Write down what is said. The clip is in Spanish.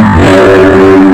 Yeah.